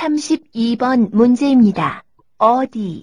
32번 문제입니다. 어디